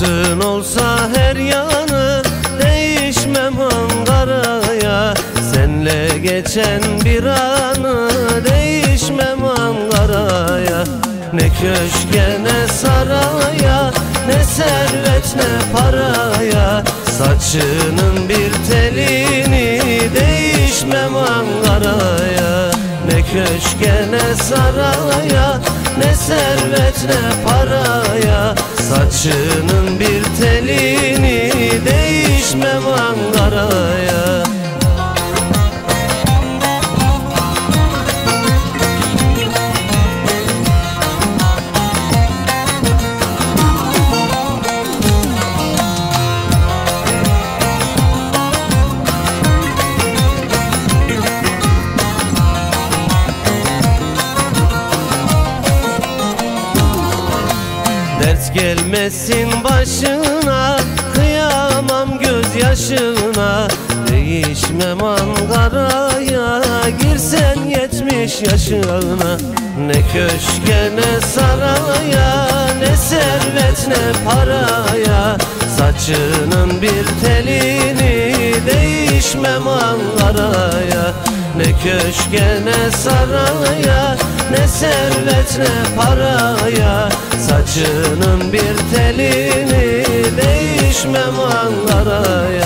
Gönlün olsa her yanı Değişmem Ankara'ya Senle geçen bir anı Değişmem Ankara'ya Ne köşke ne saraya Ne servet ne paraya. Saçının bir telini Değişmem Ankara'ya Ne köşke ne saraya Ne servet ne paraya Saçının bir telini Değişmem Ankara'ya Dert gelmesin başına Kıyamam gözyaşına. Değişmem Ankara'ya Girsen yetmiş yaşına. Ne köşke ne saraya Ne servet ne paraya. Saçının bir telini Değişmem Ankara'ya. Ne köşke ne saraya Ne servet ne paraya. Saçının bir telini Değişmem Ankara'ya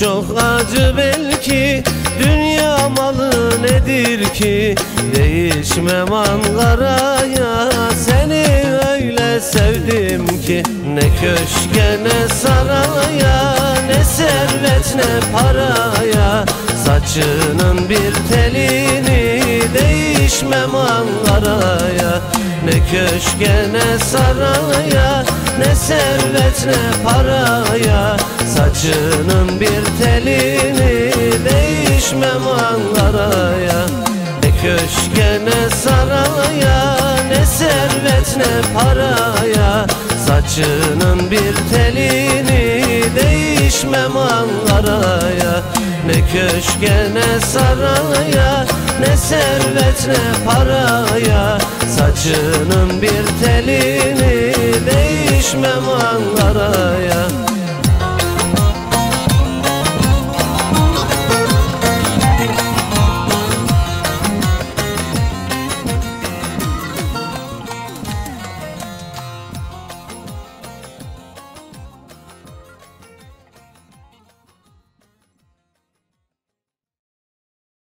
çok acı belki Dünya malı nedir ki? Değişmem Ankara'ya Seni öyle sevdim ki. Ne köşke ne saraya Ne servet ne paraya. Saçının bir telini Değişmem Ankara'ya Ne köşke ne saraya Ne servet ne paraya. Saçının bir telini Değişmem Ankara'ya Ne köşke ne saraya Ne servet ne paraya. Saçının bir telini Değişmem Ankara'ya Ne köşke ne saraya Ne servet ne paraya Saçının bir telini Değişmem Ankara'ya